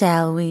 shall we?